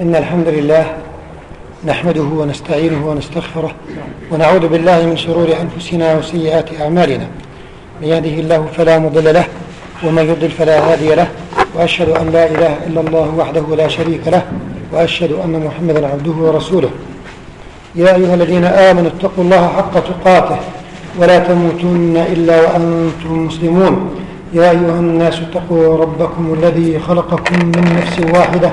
إن الحمد لله نحمده ونستعينه ونستغفره ونعوذ بالله من شرور أنفسنا وسيئات أعمالنا. من يهده الله فلا مضل له ومن يضل فلا هادي له وأشهد أن لا إله إلا الله وحده لا شريك له وأشهد أن محمدا عبده ورسوله. يا أيها الذين آمنوا اتقوا الله حق تقاته ولا تموتن إلا وأنتم مسلمون. يا أيها الناس اتقوا ربكم الذي خلقكم من نفس واحدة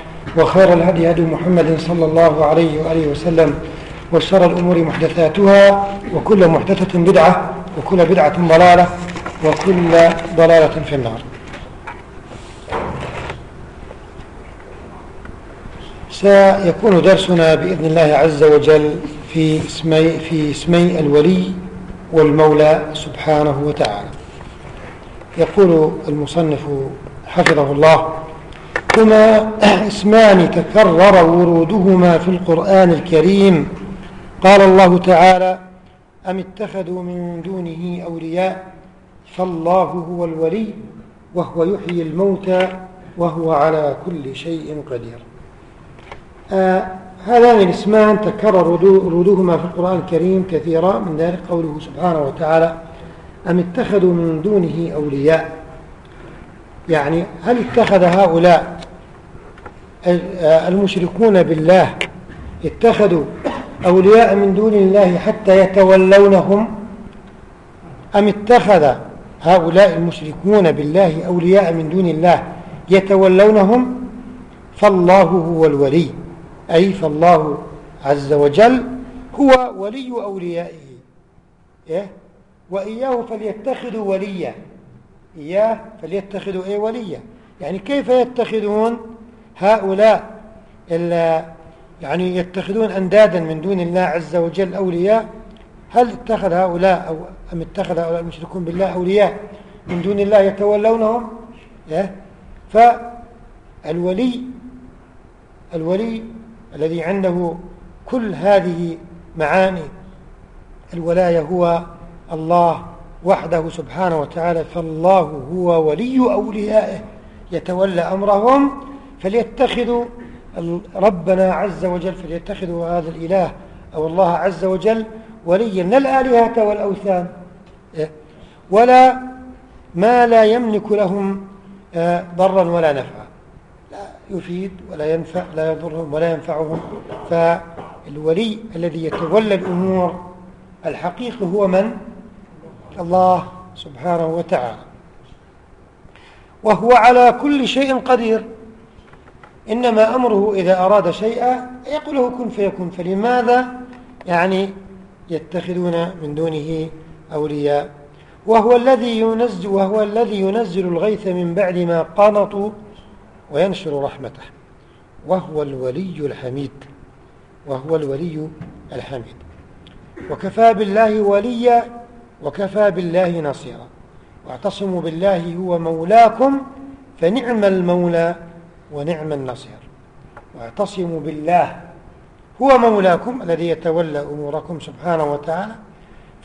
وخير الهدي هدي محمد صلى الله عليه وآله وسلم وشر الأمور محدثاتها وكل محدثة بدعة وكل بدعة ضلالة وكل ضلالة في النار. سيكون درسنا بإذن الله عز وجل في اسمي, في اسمي الولي والمولى سبحانه وتعالى. يقول المصنف حفظه الله هما اسمان تكرر ورودهما في القرآن الكريم. قال الله تعالى أم اتخذوا من دونه أولياء؟ فالله هو الولي وهو يحيي الموتى وهو على كل شيء قدير. آه هذان الاسمان تكرر ردوهما في القرآن الكريم كثيرا. من ذلك قوله سبحانه وتعالى أم اتخذوا من دونه أولياء؟ يعني هل اتخذ هؤلاء المشركون بالله اتخذوا أولياء من دون الله حتى يتولونهم؟ أم اتخذ هؤلاء المشركون بالله أولياء من دون الله يتولونهم؟ فالله هو الولي أي فالله عز وجل هو ولي أوليائه إيه؟ وإياه فليتخذوا وليا. إياه فليتخذوا إيه وليا. يعني كيف يتخذون هؤلاء يعني يتخذون أندادا من دون الله عز وجل أولياء؟ هل اتخذ هؤلاء أو أم اتخذ هؤلاء المشركون بالله أولياء من دون الله يتولونهم؟ إيه؟ فالولي الولي الذي عنده كل هذه معاني الولاية هو الله وحده سبحانه وتعالى فالله هو ولي أوليائه يتولى أمرهم فليتخذوا ربنا عز وجل فليتخذوا هذا الإله أو الله عز وجل وليا لا الآلهة والأوثان إيه؟ ولا ما لا يملك لهم آه، ضرا ولا نفعا لا يفيد ولا ينفع لا يضرهم ولا ينفعهم فالولي الذي يتولى الأمور الحقيقي هو من؟ الله سبحانه وتعالى. وهو على كل شيء قدير. إنما أمره إذا أراد شيئا يقول له كن فيكون. فلماذا؟ يعني يتخذون من دونه أولياء. وهو الذي ينزل وهو الذي ينزل الغيث من بعد ما قنطوا وينشر رحمته. وهو الولي الحميد. وهو الولي الحميد. وكفى بالله وليا وكفى بالله نصيرا. واعتصموا بالله هو مولاكم فنعم المولى ونعم النصير. واعتصموا بالله هو مولاكم الذي يتولى أموركم سبحانه وتعالى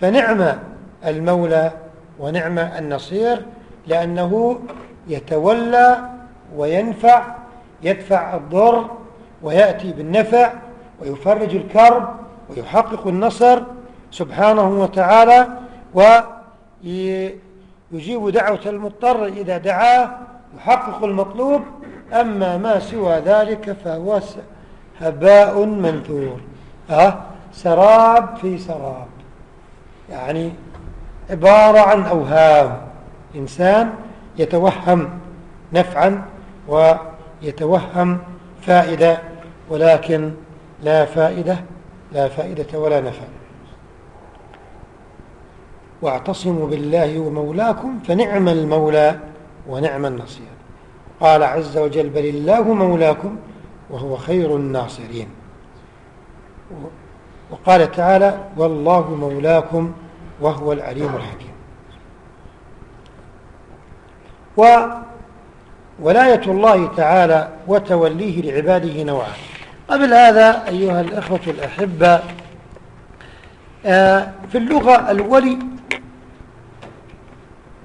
فنعم المولى ونعم النصير لأنه يتولى وينفع يدفع الضر ويأتي بالنفع ويفرج الكرب ويحقق النصر سبحانه وتعالى ويجيب دعوة المضطر إذا دعاه يحقق المطلوب أما ما سوى ذلك فهو هباء منثور. أه؟ سراب في سراب. يعني عبارة عن أوهام. إنسان يتوهم نفعا ويتوهم فائدة ولكن لا فائدة لا فائدة ولا نفع. واعتصموا بالله ومولاكم فنعم المولى ونعم النصير. قال عز وجل بل الله مولاكم وهو خير الناصرين. وقال تعالى والله مولاكم وهو العليم الحكيم. وولاية الله تعالى وتوليه لعباده نوعان. قبل هذا أيها الأخوة الأحبة آه، في اللغة الولي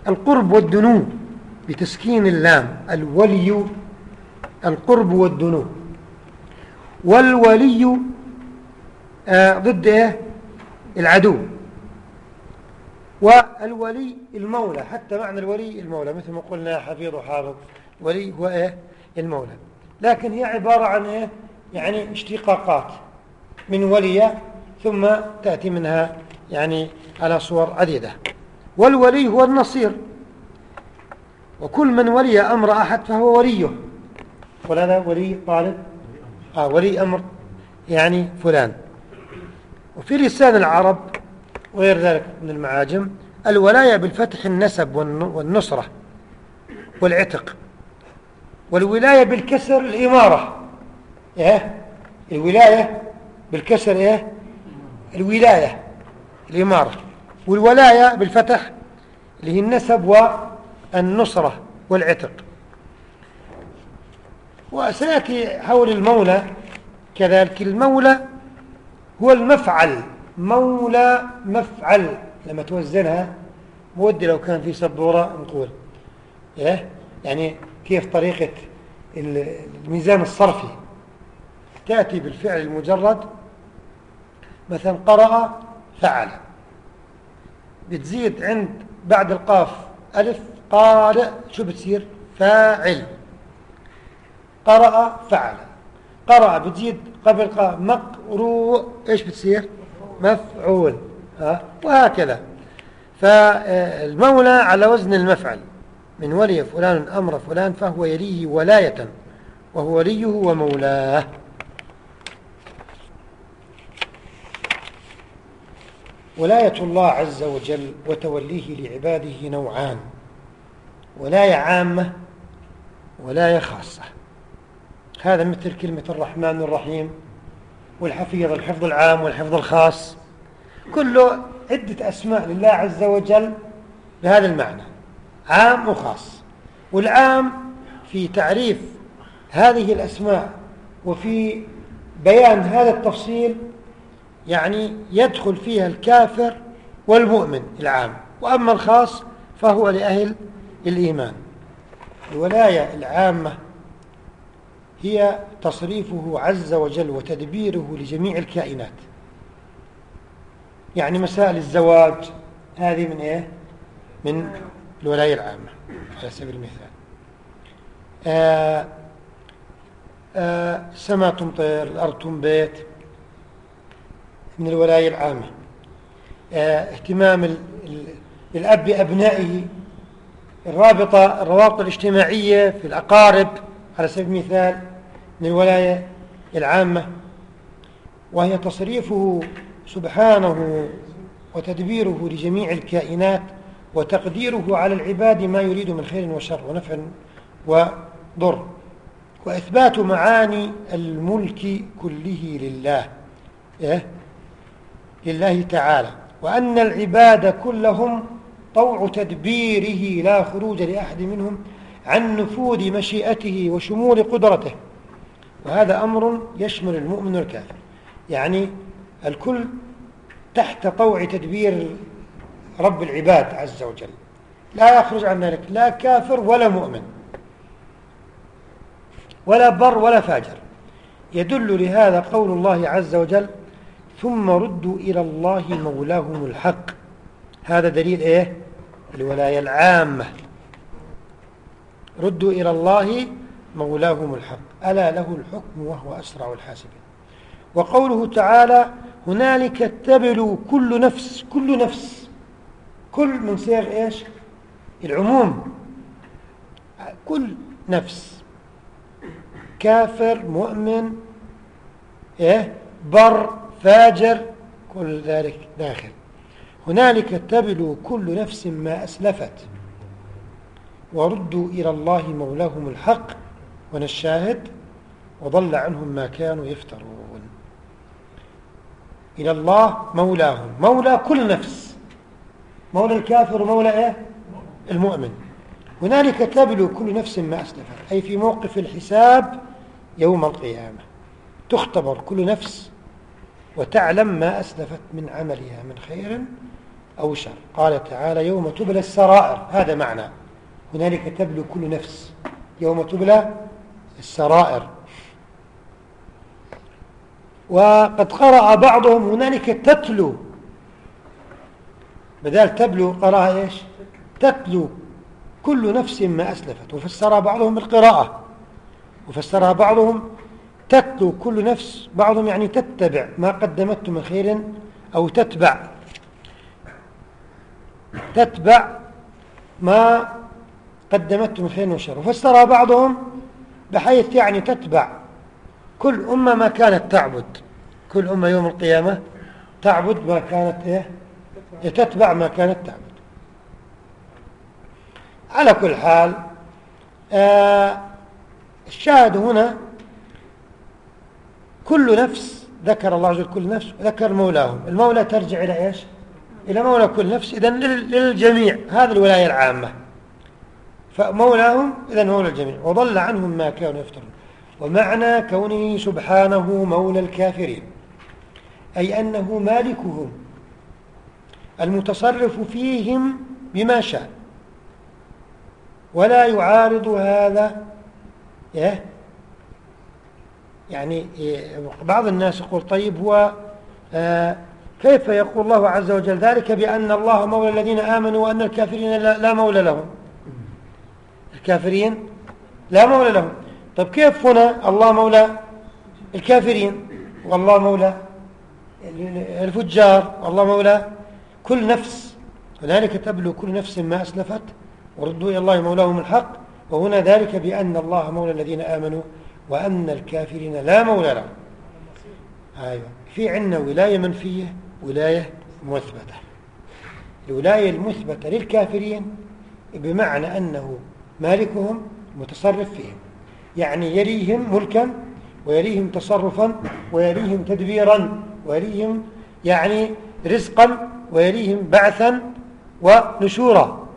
القرب والدنو بتسكين اللام الولي القرب والدنو والولي آه، ضد إيه؟ العدو. والولي المولى حتى معنى الولي المولى مثل ما قلنا حفيظ وحافظ ولي هو إيه؟ المولى. لكن هي عبارة عن إيه؟ يعني اشتقاقات. من ولي ثم تأتي منها يعني على صور عديدة. والولي هو النصير. وكل من ولي أمر أحد فهو وليه. ولا ولي طالب؟ آه ولي أمر يعني فلان. وفي لسان العرب وغير ذلك من المعاجم الولاية بالفتح النسب والنصرة والعتق والولاية بالكسر الإمارة. إيه؟ الولاية بالكسر إيه؟ الولاية الإمارة. والولاية بالفتح اللي هي النسب والنصرة والعتق. وسيأتي حول المولى. كذلك المولى هو المفعل مولى مفعل لما توزنها مودي لو كان في سبورة نقول. إيه؟ يعني كيف طريقة الميزان الصرفي. تأتي بالفعل المجرد مثلا قرأ فعل. بتزيد عند بعد القاف ألف قارئ شو بتصير؟ فاعل. قرأ فعل قرأ بتزيد قبل قاف. مقروء إيش بتصير؟ مفعول. ها؟ وهكذا. فالمولى على وزن المفعل. من ولي فلان أمر فلان فهو يليه ولاية وهو وليه ومولاه. ولاية الله عز وجل وتوليه لعباده نوعان ولاية عامة ولاية خاصة. هذا مثل كلمة الرحمن الرحيم والحفيظ الحفظ العام والحفظ الخاص. كله عدة أسماء لله عز وجل بهذا المعنى عام وخاص. والعام في تعريف هذه الأسماء وفي بيان هذا التفصيل يعني يدخل فيها الكافر والمؤمن العام. وأما الخاص فهو لأهل الإيمان. الولاية العامة هي تصريفه عز وجل وتدبيره لجميع الكائنات. يعني مسائل الزواج هذه من إيه؟ من الولاية العامة على سبيل المثال. آه آه سما تمطر الأرض تنبت من الولاية العامة. آه اهتمام الأب بأبنائه. الرابطة الروابط الاجتماعية في الأقارب على سبيل المثال من الولاية العامة. وهي تصريفه سبحانه وتدبيره لجميع الكائنات وتقديره على العباد ما يريد من خير وشر ونفع وضر. وإثبات معاني الملك كله لله. إيه؟ لله تعالى وأن العباد كلهم طوع تدبيره لا خروج لأحد منهم عن نفوذ مشيئته وشمول قدرته. وهذا أمر يشمل المؤمن والكافر. يعني الكل تحت طوع تدبير رب العباد عز وجل. لا يخرج عن ذلك لا كافر ولا مؤمن ولا بر ولا فاجر. يدل لهذا قول الله عز وجل ثم ردوا إلى الله مولاهم الحق. هذا دليل إيه؟ الولاية العامة. ردوا إلى الله مولاهم الحق. ألا له الحكم وهو أسرع الحاسبين. وقوله تعالى هنالك تبلو كل نفس كل نفس. كل من صيغ إيش؟ العموم. كل نفس. كافر مؤمن إيه؟ بر. فاجر كل ذلك داخل. هنالك تبلو كل نفس ما أسلفت. وردوا إلى الله مولاهم الحق ونشاهد وضل عنهم ما كانوا يفترون. إلى الله مولاهم. مولى كل نفس. مولى الكافر ومولى إيه؟ المؤمن. هنالك تبلو كل نفس ما أسلفت. أي في موقف الحساب يوم القيامة. تختبر كل نفس وتعلم ما أسلفت من عملها من خير أو شر. قال تعالى يوم تبلى السرائر. هذا معنى. هنالك تبلو كل نفس. يوم تبلى السرائر. وقد قرأ بعضهم هنالك تتلو. بدال تبلو قرأ إيش؟ تتلو. كل نفس ما أسلفت. وفسرها بعضهم بالقراءة. وفسرها بعضهم تتلو كل نفس بعضهم يعني تتبع ما قدمته من خير أو تتبع. تتبع ما قدمته من خير وشر. وفسرها بعضهم بحيث يعني تتبع. كل أمة ما كانت تعبد. كل أمة يوم القيامة تعبد ما كانت إيه؟ تتبع ما كانت تعبد. على كل حال آه الشاهد هنا كل نفس ذكر الله عز وجل كل نفس ذكر مولاهم. المولى ترجع إلى إيش؟ إلى مولى كل نفس. إذا للجميع. هذه الولاية العامة. فمولاهم إذا مولى الجميع وضل عنهم ما كانوا يفترون. ومعنى كونه سبحانه مولى الكافرين. أي أنه مالكهم. المتصرف فيهم بما شاء. ولا يعارض هذا إيه؟ يعني إيه، بعض الناس يقول طيب هو آه كيف يقول الله عز وجل ذلك بأن الله مولى الذين آمنوا وأن الكافرين لا مولى لهم؟ الكافرين لا مولى لهم. طيب كيف هنا الله مولى الكافرين؟ والله مولى الفجار والله مولى كل نفس. هنالك تبلو كل نفس ما أسلفت وردوا إلى الله مولاهم الحق. وهنا ذلك بأن الله مولى الذين آمنوا وأن الكافرين لا مولى لهم. أيوة. في عندنا ولاية منفية ولاية مثبتة. الولاية المثبتة للكافرين بمعنى أنه مالكهم متصرف فيهم. يعني يليهم ملكا ويليهم تصرفا ويليهم تدبيرا ويليهم يعني رزقا ويليهم بعثا ونشورا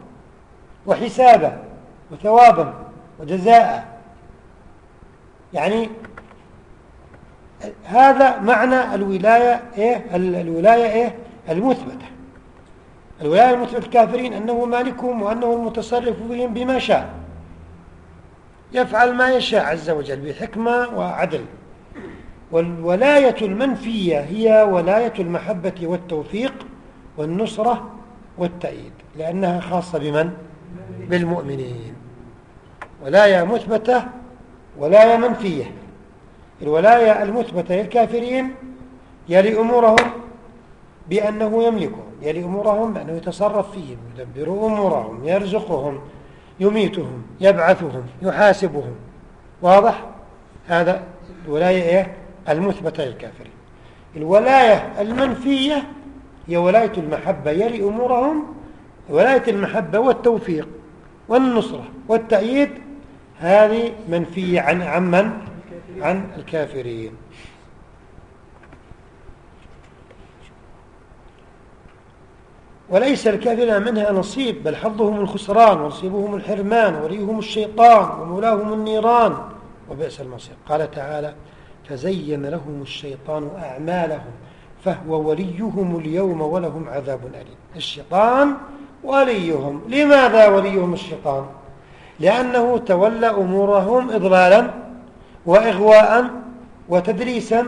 وحسابا وثوابا وجزاء. يعني هذا معنى الولاية إيه؟ الولاية إيه؟ المثبتة. الولاية المثبتة الكافرين أنه مالكهم وأنه المتصرف بهم بما شاء. يفعل ما يشاء عز وجل بحكمة وعدل. والولاية المنفية هي ولاية المحبة والتوفيق والنصرة والتأييد لأنها خاصة بمن؟ بالمؤمنين. ولاية مثبتة ولاية منفية. الولاية المثبتة للكافرين يلي أمورهم بأنه يملكهم يلي أمورهم بأنه يتصرف فيهم يدبر أمورهم يرزقهم يميتهم يبعثهم يحاسبهم. واضح؟ هذا الولاية إيه؟ المثبتة للكافرين. الولاية المنفية هي ولاية المحبة يلي أمورهم ولاية المحبة والتوفيق والنصرة والتأييد هذه منفية عن عمن عن الكافرين. وليس الكافرين منها نصيب بل حظهم الخسران ونصيبهم الحرمان وليهم الشيطان ومولاهم النيران وبئس المصير. قال تعالى فزين لهم الشيطان أعمالهم فهو وليهم اليوم ولهم عذاب أليم. الشيطان وليهم. لماذا وليهم الشيطان؟ لأنه تولى أمورهم إضلالا وإغواء وتدريسا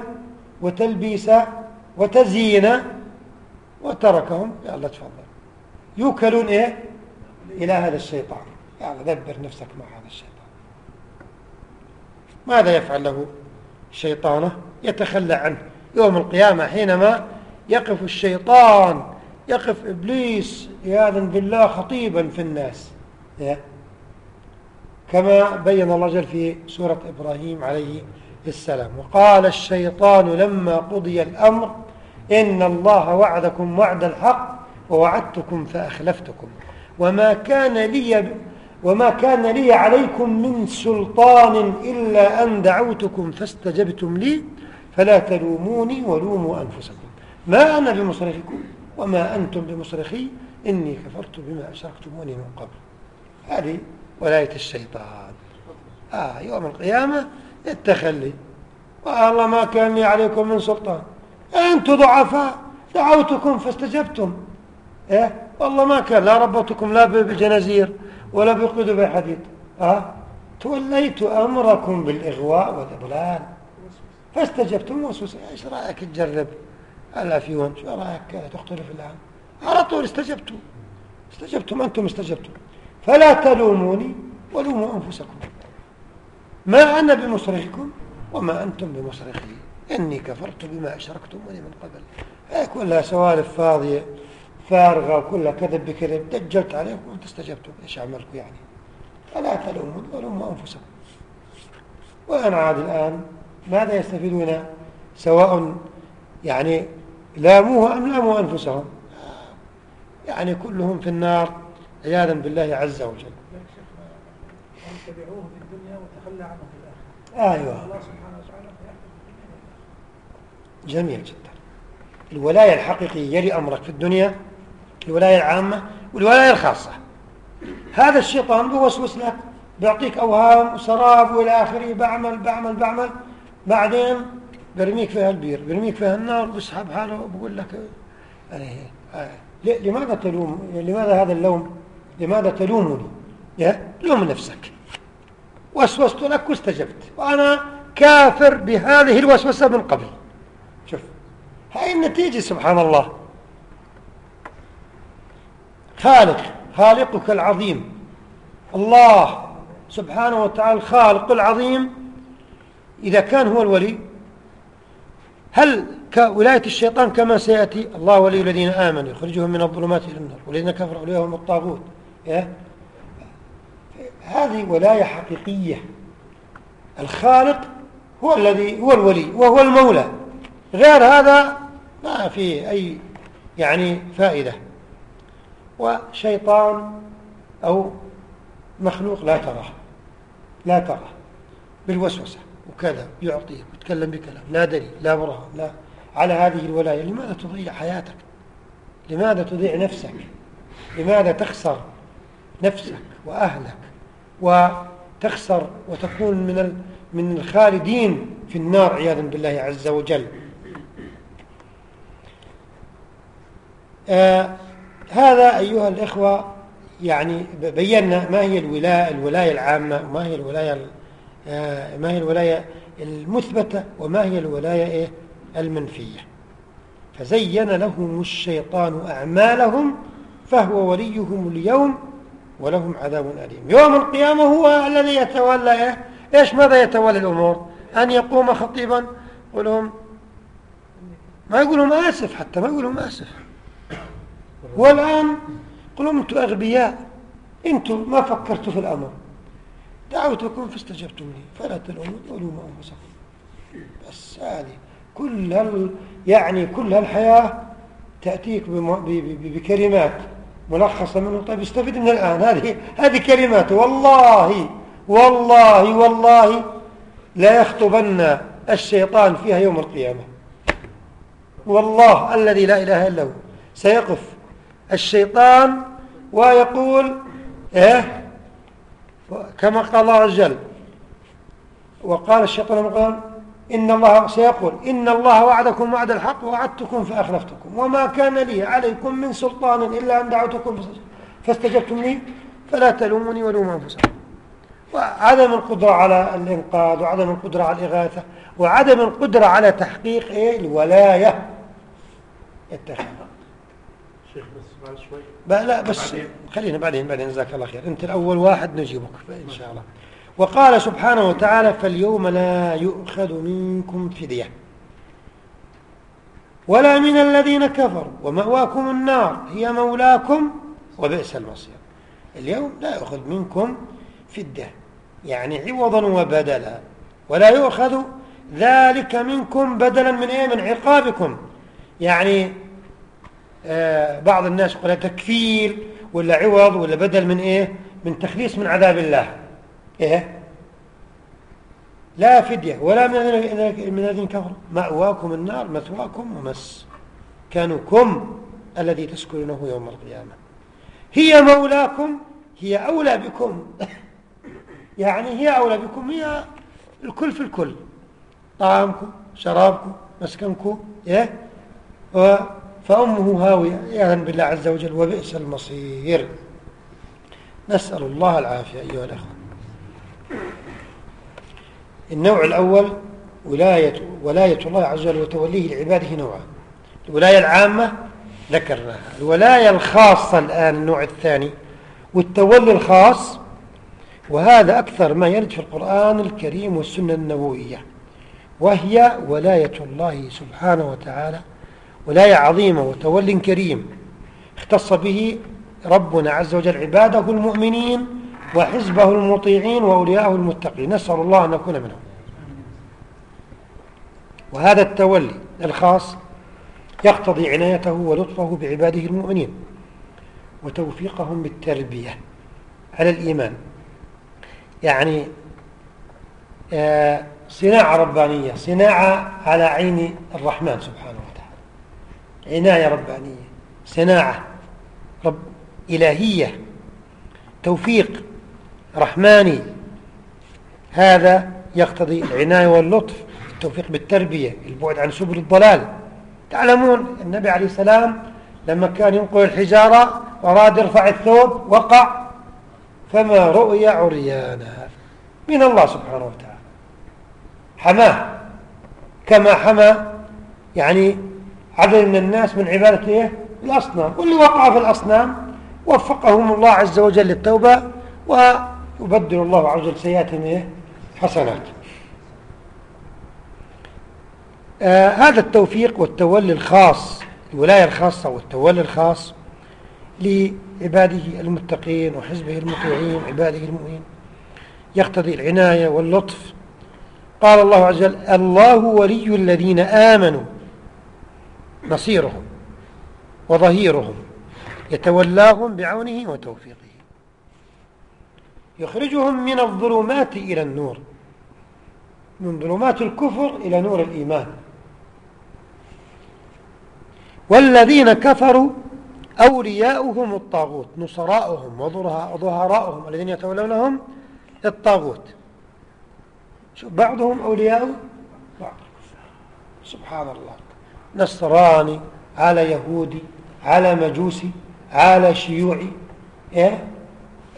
وتلبيسا وتزيينا وتركهم. يا الله تفضل. يوكلون إيه؟ إلى هذا الشيطان. الله دبر نفسك مع هذا الشيطان. ماذا يفعل له شيطانه؟ يتخلى عنه. يوم القيامة حينما يقف الشيطان يقف إبليس عياذا بالله خطيبا في الناس. كما بين الله جل في سورة إبراهيم عليه السلام. وقال الشيطان لما قضي الأمر إن الله وعدكم وعد الحق ووعدتكم فأخلفتكم. وما كان لي وما كان لي عليكم من سلطان إلا أن دعوتكم فاستجبتم لي فلا تلوموني ولوموا أنفسكم. ما أنا بمصرخكم وما أنتم بمصرخي إني كفرت بما أشركتموني من قبل. هذه ولاية الشيطان. آه يوم القيامة التخلي والله ما كان لي عليكم من سلطان. أنتم ضعفاء. دعوتكم فاستجبتم. إيه؟ والله ما كان لا ربطكم لا بجنازير ولا بقدب حديد أه؟ توليت أمركم بالإغواء والإضلال. فاستجبتم. وسوس إيش رأيك؟ تجرب. الافيون شو رأيك؟ تختلف الآن. على طول استجبتوا استجبتم أنتم استجبتم. فلا تلوموني ولوموا أنفسكم. ما أنا بمصرخكم وما أنتم بمصرخي. إني كفرت بما اشركتموني من قبل. هي كلها سوالف فاضية فارغة وكلها كذب بكذب. دجلت عليكم وأنتم استجبتم. إيش أعملكم يعني؟ فلا تلوموني ولوموا أنفسكم. وأنا عاد الآن. ماذا يستفيدون؟ سواء يعني لاموه أم لاموا أنفسهم. يعني كلهم في النار. عياذا بالله عز وجل. تبعوه في الدنيا وتخلى عنه في الآخرة أيوة. الله سبحانه وتعالى جميل جدا. الولاية الحقيقية يلي أمرك في الدنيا الولاية العامة والولاية الخاصة. هذا الشيطان بوسوس لك بيعطيك أوهام وسراب وإلى آخره بعمل بعمل بعمل. بعدين برميك فيها البير برميك فيها النار بسحب حاله وبقول لك يعني لماذا تلوم؟ لماذا هذا اللوم؟ لماذا تلومني؟ يا لوم نفسك. وسوست لك واستجبت. وأنا كافر بهذه الوسوسة من قبل. شوف هاي النتيجة سبحان الله. خالق خالقك العظيم. الله سبحانه وتعالى الخالق العظيم. إذا كان هو الولي هل كولاية الشيطان كما سيأتي؟ الله ولي الذين آمنوا يخرجهم من الظلمات إلى النار والذين كفروا أولياءهم الطاغوت. هذه ولاية حقيقية. الخالق هو الذي هو الولي وهو المولى. غير هذا ما فيه أي يعني فائدة. وشيطان أو مخلوق لا تراه لا تراه بالوسوسة. وكذا. يعطيك ويتكلم بكلام. لا دليل لا برهان لا. على هذه الولاية لماذا تضيع حياتك؟ لماذا تضيع نفسك؟ لماذا تخسر؟ نفسك وأهلك وتخسر وتكون من من الخالدين في النار عياذا بالله عز وجل. آه هذا أيها الإخوة يعني بينا ما هي الولاية, الولاية العامة وما هي الولاية آه، ما هي الولاية المثبتة وما هي الولاية إيه؟ المنفية. فزين لهم الشيطان أعمالهم فهو وليهم اليوم ولهم عذاب أليم. يوم القيامة هو الذي يتولى إيه؟ إيش ماذا يتولى الأمور؟ أن يقوم خطيبا؟ يقول ما يقول لهم آسف حتى ما يقول لهم آسف. والآن قلوا أنتم أغبياء أنتم ما فكرتوا في الأمر. دعوتكم فاستجبتم لي فلا تلوموا ولوموا أنفسكم. بس هذه كل هال يعني كل هالحياه تأتيك بكلمات. ملخصه منه. طيب استفد من الآن. هذه هذه كلمات. والله والله والله لا يخطبن الشيطان فيها يوم القيامة. والله الذي لا إله إلا هو. سيقف الشيطان ويقول إيه؟ كما قال الله عز وجل وقال الشيطان قال إن الله سيقول إن الله وعدكم وعد الحق ووعدتكم فأخلفتكم وما كان لي عليكم من سلطان إلا أن دعوتكم فاستجبتم لي فلا تلوموني ولوموا أنفسكم. وعدم القدرة على الإنقاذ وعدم القدرة على الإغاثة وعدم القدرة على تحقيق إيه الولاية يتخذها لا بس خلينا بعدين بعدين جزاك الله خير. أنت الأول واحد نجيبك إن شاء الله. وقال سبحانه وتعالى فاليوم لا يؤخذ منكم فدية ولا من الذين كفروا ومأواكم النار هي مولاكم وبئس المصير. اليوم لا يؤخذ منكم فدية يعني عوضا وبدلا ولا يؤخذ ذلك منكم بدلا من إيه؟ من عقابكم. يعني آه، بعض الناس يقول تكفير ولا عوض ولا بدل من إيه؟ من تخليص من عذاب الله. إيه؟ لا فدية ولا من الذين كفروا مأواكم النار مثواكم ومس. كانكم الذي تسكنونه يوم القيامة. هي مولاكم هي أولى بكم. يعني هي أولى بكم هي الكل في الكل. طعامكم شرابكم مسكنكم إيه؟ فأمه هاوية يعلم بالله عز وجل وبئس المصير. نسأل الله العافية أيها الأخوة. النوع الأول ولاية, ولاية الله عز وجل وتوليه لعباده نوعان. الولاية العامة ذكرناها. الولاية الخاصة الآن النوع الثاني والتولي الخاص وهذا أكثر ما يرد في القرآن الكريم والسنة النبوية وهي ولاية الله سبحانه وتعالى ولاية عظيمة وتول كريم اختص به ربنا عز وجل عباده المؤمنين وحزبه المطيعين وأولياءه المتقين. نسأل الله أن نكون منهم. وهذا التولي الخاص يقتضي عنايته ولطفه بعباده المؤمنين وتوفيقهم بالتربية على الإيمان. يعني آه، صناعة ربانية صناعة على عين الرحمن سبحانه وتعالى. عناية ربانية صناعة رب إلهية توفيق رحماني. هذا يقتضي العناية واللطف التوفيق بالتربية البعد عن سبل الضلال. تعلمون النبي عليه السلام لما كان ينقل الحجارة وأراد يرفع الثوب وقع. فما رؤي عريانا؟ من الله سبحانه وتعالى. حماه. كما حمى يعني عدد من الناس من عبادة إيه؟ الأصنام. واللي وقع في الأصنام وفقهم الله عز وجل للتوبة ويبدل الله عز وجل سيئاتهم إيه؟ حسنات. آه هذا التوفيق والتولي الخاص الولاية الخاصة والتولي الخاص لعباده المتقين وحزبه المطيعين عباده المؤمنين. يقتضي العناية واللطف. قال الله عز وجل الله ولي الذين آمنوا. نصيرهم وظهيرهم. يتولاهم بعونه وتوفيقه يخرجهم من الظلمات إلى النور. من ظلمات الكفر إلى نور الإيمان. والذين كفروا أولياؤهم الطاغوت نصراؤهم وظهراؤهم الذين يتولونهم الطاغوت. بعضهم أولياء بعض. سبحان الله نصراني على يهودي على مجوسي على شيوعي إيه؟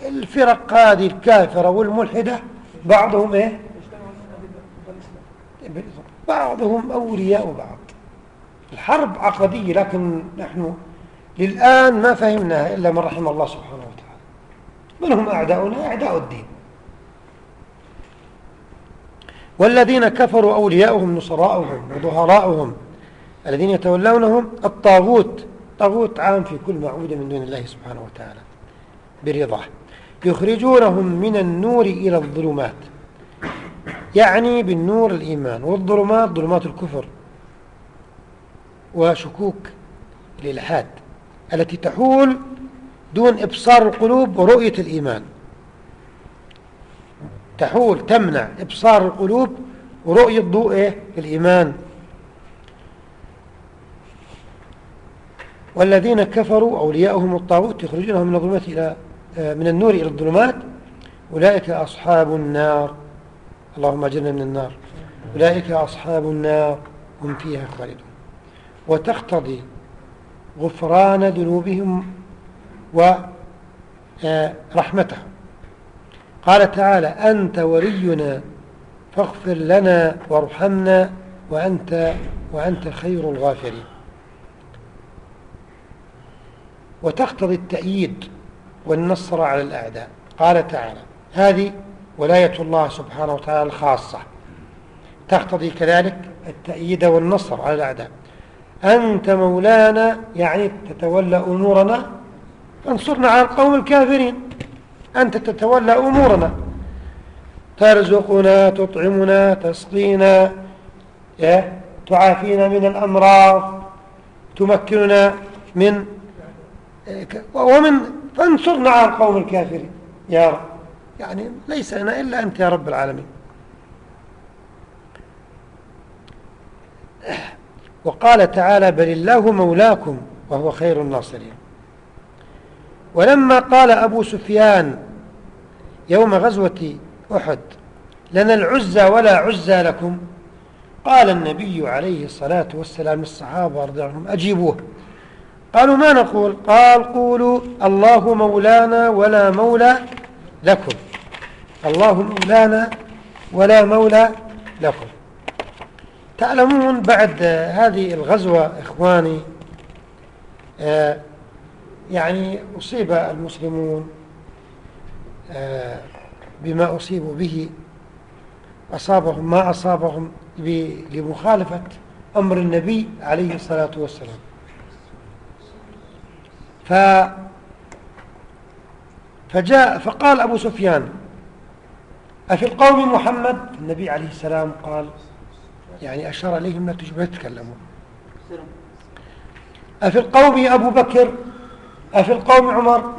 الفرق هذه الكافرة والملحدة بعضهم إيه؟ بعضهم أولياء بعض. الحرب عقدية لكن نحن للآن ما فهمناها إلا من رحم الله سبحانه وتعالى. من هم أعداؤنا؟ أعداء الدين. والذين كفروا أولياؤهم نصراؤهم وظهراؤهم الذين يتولونهم الطاغوت. طاغوت عام في كل معبود من دون الله سبحانه وتعالى. برضاه. يخرجونهم من النور إلى الظلمات. يعني بالنور الإيمان والظلمات ظلمات الكفر وشكوك الإلحاد التي تحول دون إبصار القلوب ورؤية الإيمان. تحول تمنع إبصار القلوب ورؤية ضوء إيه؟ الإيمان والذين كفروا أولياؤهم الطاغوت يخرجونهم من الظلمات إلى من النور إلى الظلمات أولئك أصحاب النار. اللهم اجرنا من النار. أولئك أصحاب النار. هم فيها خالدون. وتقتضي غفران ذنوبهم ورحمتهم قال تعالى أنت ولينا فاغفر لنا وارحمنا وأنت, وأنت خير الغافرين. وتقتضي التأييد والنصر على الأعداء. قال تعالى هذه ولاية الله سبحانه وتعالى الخاصة. تقتضي كذلك التأييد والنصر على الأعداء. أنت مولانا يعني تتولى أمورنا. فانصرنا على القوم الكافرين. أنت تتولى أمورنا. ترزقنا تطعمنا تسقينا تعافينا من الأمراض تمكننا من ومن فانصرنا على القوم الكافرين. يا رب. يعني ليس لنا إلا أنت يا رب العالمين. وقال تعالى بل الله مولاكم وهو خير الناصرين. ولما قال أبو سفيان يوم غزوة أحد لنا العزى ولا عزى لكم قال النبي عليه الصلاة والسلام للصحابة رضي الله عنهم أجيبوه. قالوا ما نقول؟ قال قولوا الله مولانا ولا مولى لكم. الله مولانا ولا مولى لكم. تعلمون بعد هذه الغزوة إخواني آه، يعني أصيب المسلمون آه، بما أصيبوا به أصابهم ما أصابهم لمخالفة أمر النبي عليه الصلاة والسلام. ف فجاء فقال أبو سفيان أفي القوم محمد؟ النبي عليه السلام قال يعني أشار إليهم لا تتكلموا أفي القوم أبو بكر؟ أفي القوم عمر؟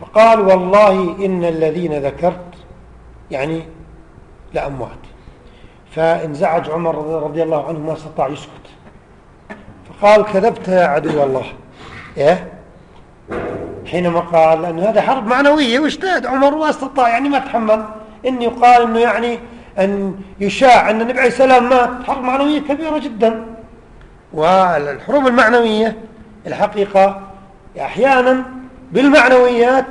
فقال والله إن الذين ذكرت يعني لأموات. فانزعج عمر رضي الله عنه ما استطاع يسكت. فقال كذبت يا عدو الله. حينما قال لأن هذا حرب معنوية واجتهد عمر ما استطاع يعني ما تحمل. إن يقال أنه يعني أن يشاع أن النبي عليه السلام مات. حرب معنوية كبيرة جدا. والحروب المعنوية الحقيقة أحيانا بالمعنويات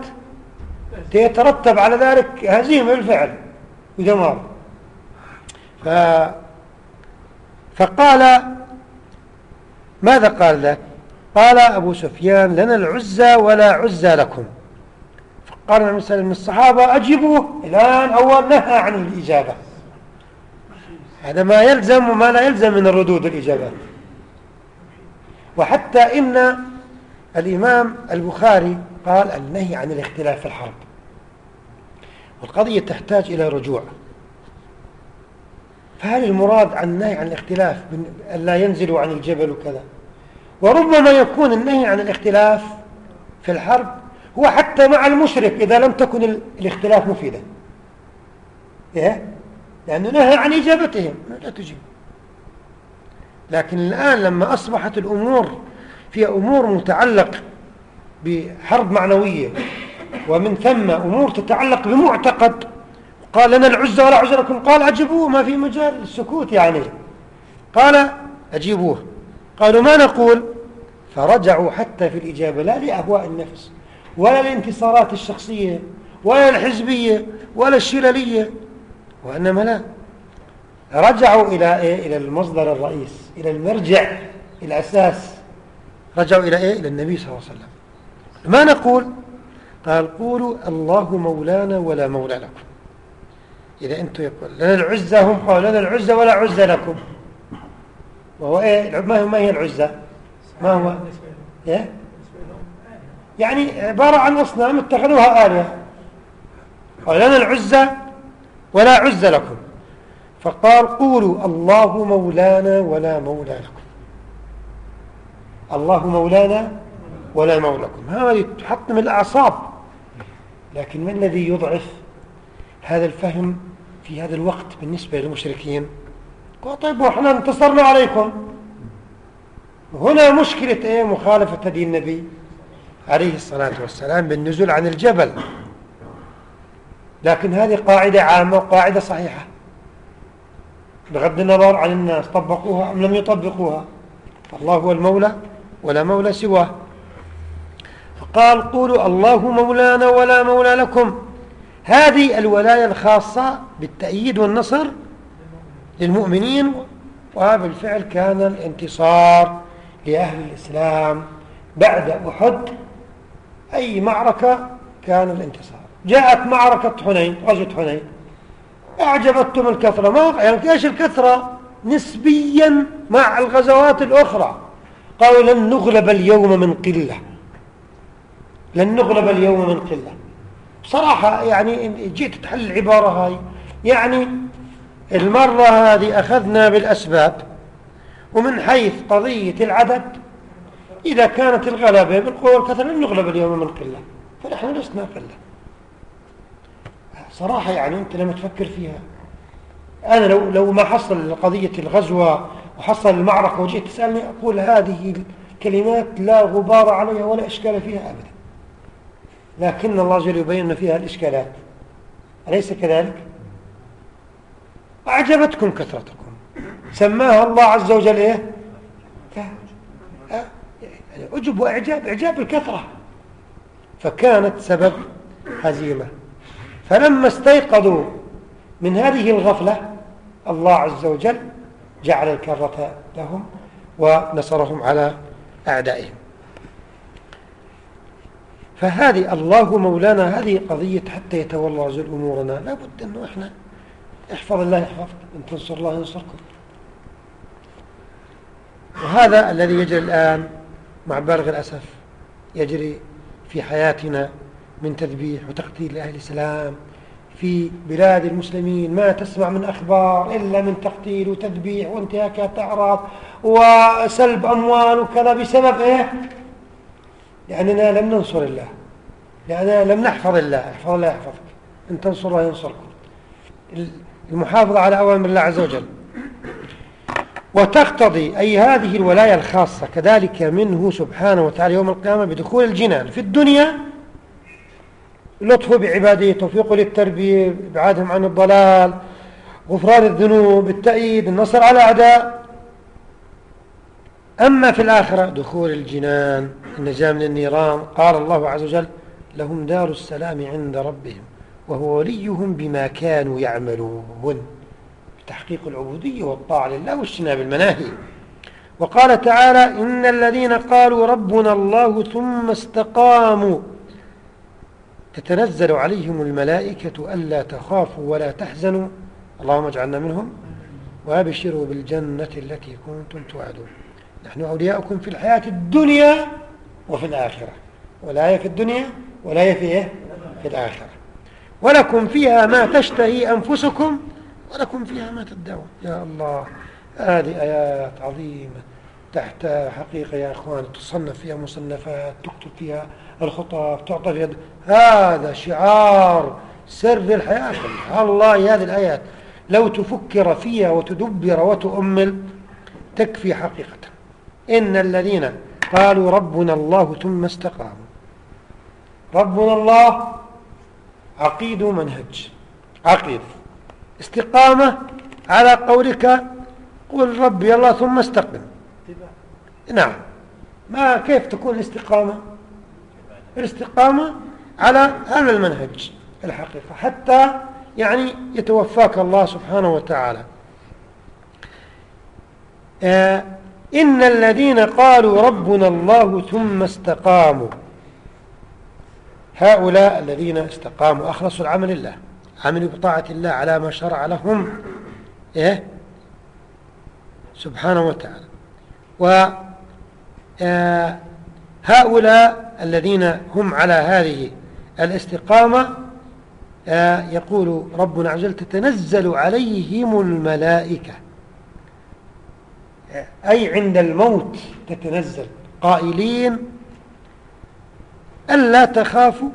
يترتب على ذلك هزيمة بالفعل ودمار ف فقال ماذا قال ذاك؟ قال أبو سفيان لنا العزة ولا عزة لكم. فقال النبي صلى الله عليه وسلم الصحابة أجيبوه. الآن أول نهى عن الإجابة. هذا ما يلزم وما لا يلزم من الردود الإجابات وحتى إن الإمام البخاري قال النهي عن الاختلاف في الحرب. والقضية تحتاج إلى رجوع. فهل المراد عن النهي عن الاختلاف أن لا ينزلوا عن الجبل وكذا؟ وربما يكون النهي عن الاختلاف في الحرب هو حتى مع المشرك إذا لم تكن الاختلاف مفيدا. إيه؟ لأنه نهى عن إجابتهم. لا تجيب. لكن الآن لما أصبحت الأمور فيها أمور متعلق بحرب معنوية ومن ثم أمور تتعلق بمعتقد قال لنا العزة ولا عزة لكم قال أجيبوه ما في مجال. السكوت يعني. قال أجيبوه. قالوا ما نقول؟ فرجعوا حتى في الإجابة لا لأهواء النفس ولا الانتصارات الشخصية ولا الحزبية ولا الشللية وإنما لا. رجعوا إلى إيه؟ إلى المصدر الرئيس إلى المرجع الأساس رجعوا إلى إيه؟ إلى النبي صلى الله عليه وسلم. ما نقول؟ قال قولوا الله مولانا ولا مولى لكم. إذا أنتم يقول لنا العزة هم قالوا لنا العزة ولا عزة لكم. وهو إيه؟ ما, هي العزة؟ ما هو؟ إيه؟ يعني عبارة عن أصنام اتخذوها آلهة. قال لنا العزة ولا عزة لكم. فقال قولوا الله مولانا ولا مولى لكم. الله مولانا ولا مولى لكم. هذا تحطم الأعصاب. لكن ما الذي يضعف هذا الفهم في هذا الوقت بالنسبة للمشركين؟ قال طيب وإحنا انتصرنا عليكم. هنا مشكلة إيه؟ مخالفة هدي النبي عليه الصلاة والسلام بالنزول عن الجبل. لكن هذه قاعدة عامة وقاعدة صحيحة. بغض النظر عن الناس طبقوها أم لم يطبقوها. الله هو المولى ولا مولى سواه. فقال قولوا الله مولانا ولا مولى لكم. هذه الولاية الخاصة بالتأييد والنصر للمؤمنين وبالفعل كان الانتصار لأهل الإسلام بعد أحد. أي معركة كان الانتصار. جاءت معركة حنين غزوة حنين. أعجبتهم الكثرة. ما يعني إيش الكثرة؟ نسبيا مع الغزوات الأخرى. قالوا لن نغلب اليوم من قلة. لن نغلب اليوم من قلة. بصراحة يعني جيت تحل العبارة هاي يعني المرة هذه أخذنا بالأسباب ومن حيث قضية العدد إذا كانت الغلبة بالقوة والكثرة نغلب اليوم من قلة فنحن لسنا قلة. صراحة يعني أنت لما تفكر فيها أنا لو, لو ما حصل قضية الغزوة وحصل المعركة وجئت تسألني أقول هذه الكلمات لا غبار عليها ولا إشكال فيها أبدا. لكن الله جل يبين فيها الإشكالات. أليس كذلك؟ أعجبتكم كثرتكم. سماها الله عز وجل إيه؟ أجب وإعجاب إعجاب الكثرة. فكانت سبب هزيمة. فلما استيقظوا من هذه الغفلة الله عز وجل جعل الكرة لهم ونصرهم على أعدائهم. فهذه الله مولانا هذه قضية حتى يتولى عز أمورنا لابد أنه إحنا احفظ الله يحفظك إن تنصر الله ينصركم. وهذا الذي يجري الآن مع بالغ الأسف يجري في حياتنا من تذبيح وتقتيل لأهل الإسلام في بلاد المسلمين ما تسمع من أخبار إلا من تقتيل وتذبيح وانتهاكات أعراض وسلب أموال وكذا بسبب إيه؟ لأننا لم ننصر الله لأننا لم نحفظ الله. احفظ الله يحفظك إن تنصر الله ينصركم. المحافظة على أوامر الله عز وجل. وتقتضي أي هذه الولاية الخاصة كذلك منه سبحانه وتعالى يوم القيامة بدخول الجنان في الدنيا لطفه بعباده توفيقه للتربية إبعادهم عن الضلال غفران الذنوب التأييد النصر على أعداء. أما في الآخرة دخول الجنان النجاة من النيران. قال الله عز وجل لهم دار السلام عند ربهم. وهو وليهم بما كانوا يعملون. تحقيق العبودية والطاعة لله واجتناب المناهي. وقال تعالى إن الذين قالوا ربنا الله ثم استقاموا. تتنزل عليهم الملائكة ألا تخافوا ولا تحزنوا. اللهم اجعلنا منهم وأبشروا بالجنة التي كنتم توعدون. نحن أولياؤكم في الحياة الدنيا وفي الآخرة. ولا في الدنيا ولا في إيه؟ في الآخرة. ولكم فيها ما تشتهي أنفسكم ولكم فيها ما تدعون. يا الله هذه آيات عظيمة تحت حقيقة يا أخوان تصنف فيها مصنفات تكتب فيها الخطاب تعطى فيها هذا شعار سر الحياة. الله هذه الآيات لو تفكر فيها وتدبر وتؤمل تكفي حقيقة. إن الذين قالوا ربنا الله ثم استقاموا. ربنا الله عقيد منهج عقيد. استقامة على قولك قل ربي الله ثم استقم. نعم. ما كيف تكون الاستقامة؟ الاستقامة على هذا المنهج الحقيقة حتى يعني يتوفاك الله سبحانه وتعالى. آه إن الذين قالوا ربنا الله ثم استقاموا هؤلاء الذين استقاموا أخلصوا العمل لله عملوا بطاعة الله على ما شرع لهم إيه؟ سبحانه وتعالى. وهؤلاء آه، الذين هم على هذه الاستقامة آه، يقول ربنا عز وجل تتنزل عليهم الملائكة. أي عند الموت تتنزل قائلين ألا تخافوا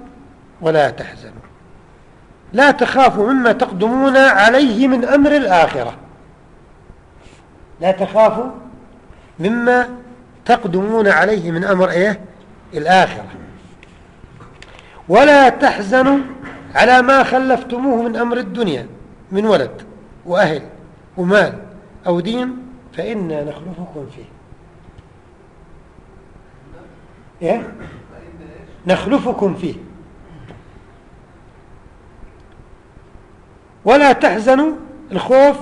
ولا تحزنوا. لا تخافوا مما تقدمون عليه من أمر الآخرة. لا تخافوا مما تقدمون عليه من أمر إيه؟ الآخرة. ولا تحزنوا على ما خلفتموه من أمر الدنيا من ولد وأهل ومال أو دين فإنا نخلفكم فيه. إيه؟ نخلفكم فيه. ولا تحزنوا الخوف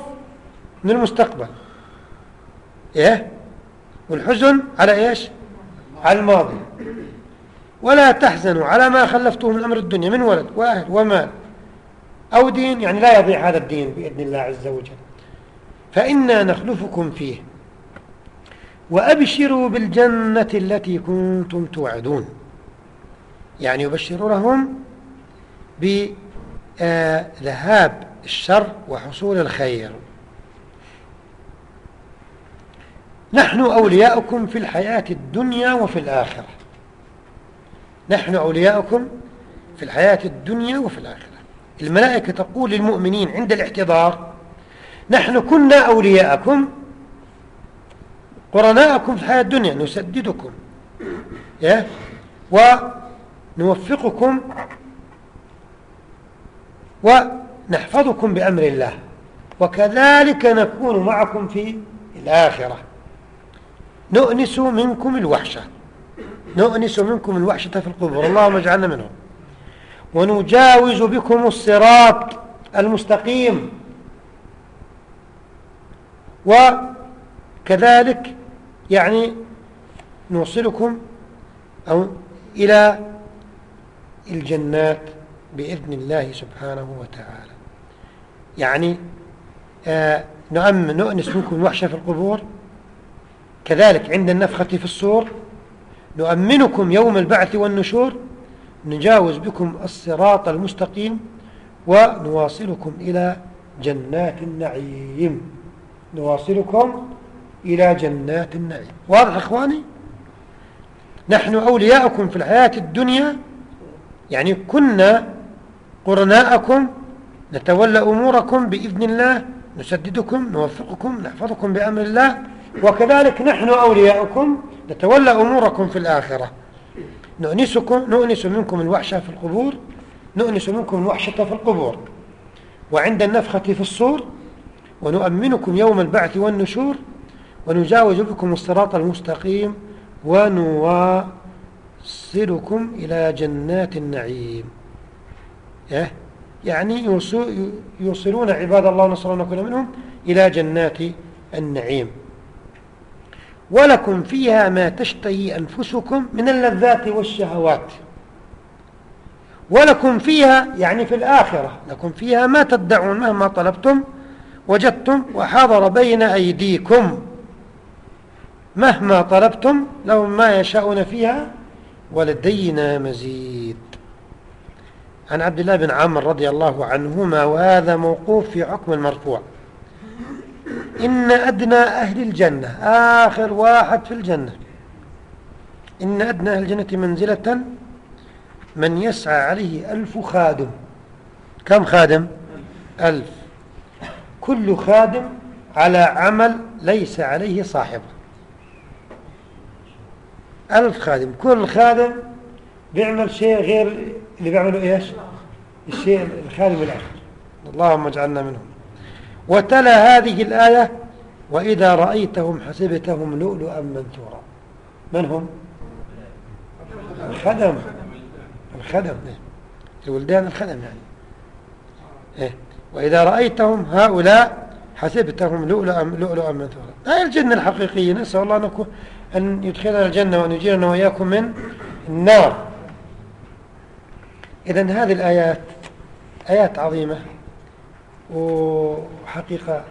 من المستقبل. إيه؟ والحزن على إيش؟ على الماضي. ولا تحزنوا على ما خلفتوه من أمر الدنيا من ولد وأهل ومال أو دين يعني لا يضيع هذا الدين بإذن الله عز وجل. فإنا نخلفكم فيه. وأبشروا بالجنة التي كنتم توعدون. يعني يبشر لهم بذهاب الشر وحصول الخير. نحن أولياؤكم في الحياة الدنيا وفي الآخرة. نحن أولياؤكم في الحياة الدنيا وفي الآخرة. الملائكة تقول للمؤمنين عند الاحتضار نحن كنا أولياءكم قرناءكم في الحياة الدنيا نسددكم ونوفقكم ونحفظكم بأمر الله وكذلك نكون معكم في الآخرة. نؤنس منكم الوحشة نؤنس منكم الوحشة في القبور اللهم اجعلنا منهم. ونجاوز بكم الصراط المستقيم. وكذلك يعني نوصلكم أو إلى الجنات بإذن الله سبحانه وتعالى. يعني آه نؤمن نؤنس منكم الوحشة في القبور. كذلك عند النفخة في الصور نؤمنكم يوم البعث والنشور نجاوز بكم الصراط المستقيم ونواصلكم إلى جنات النعيم. نواصلكم إلى جنات النعيم. واضح أخواني؟ نحن أولياءكم في الحياة الدنيا يعني كنا قرناءكم نتولى أموركم بإذن الله نسددكم نوفقكم نحفظكم بأمر الله وكذلك نحن أولياءكم نتولى أموركم في الآخرة. نؤنسكم نؤنس منكم الوحشة في القبور نؤنس منكم الوحشة في القبور. وعند النفخة في الصور ونؤمنكم يوم البعث والنشور ونجاوز بكم الصراط المستقيم ونواصلكم إلى جنات النعيم. إيه؟ يعني يوصلون عباد الله نصر الله نكون منهم إلى جنات النعيم. ولكم فيها ما تشتهي أنفسكم من اللذات والشهوات. ولكم فيها يعني في الآخرة لكم فيها ما تدعون مهما طلبتم وجدتم وحضر بين أيديكم. مهما طلبتم لهم ما يشاءون فيها ولدينا مزيد. عن عبد الله بن عمر رضي الله عنهما وهذا موقوف في حكم المرفوع. إن أدنى أهل الجنة آخر واحد في الجنة. إن أدنى أهل الجنة منزلة من يسعى عليه ألف خادم. كم خادم؟ ألف. كل خادم على عمل ليس عليه صاحبه ألف خادم كل خادم بيعمل شيء غير اللي بيعمله إيش؟ الشيء الخادم الآخر. اللهم اجعلنا منهم. وتلا هذه الآية وإذا رأيتهم حسبتهم لؤلؤا منثورا. من هم؟ الخدم. الخدم الولدان الخدم يعني. إيه؟ وإذا رأيتهم هؤلاء حسبتهم لؤلؤا لؤلؤا منثورا. هاي الجنة الحقيقية نسأل الله أنكم أن يدخلنا الجنة وأن يجيرنا وإياكم من النار. إذا هذه الآيات آيات عظيمة وحقيقة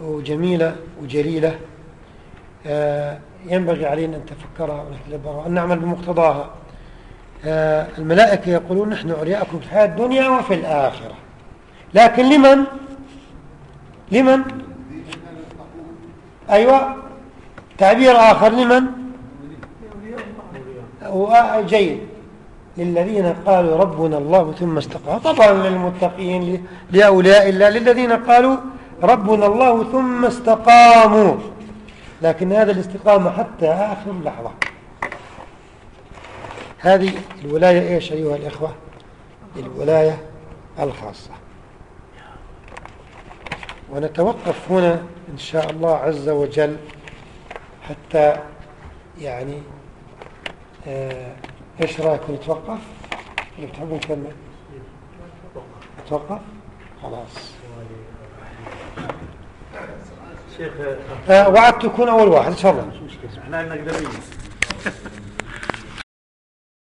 وجميلة وجليلة. آه، ينبغي علينا أن نتفكرها ونتدبرها وأن نعمل بمقتضاها. آه، الملائكة يقولون نحن أولياءكم في الحياة الدنيا وفي الآخرة. لكن لمن؟ لمن؟ أيوة. تعبير آخر لمن؟ جيد. للذين قالوا ربنا الله ثم استقاموا. طبعا للمتقين لأولياء الله للذين قالوا ربنا الله ثم استقاموا. لكن هذا الاستقامة حتى آخر لحظة. هذه الولاية إيش أيها الإخوة؟ الولاية الخاصة. ونتوقف هنا إن شاء الله عز وجل حتى يعني آه إيش رايكم نتوقف؟ اللي بتحبوا نكمل. نتوقف؟ خلاص. شيخ آه وعدت تكون أول واحد. تفضل إحنا عندنا قدامين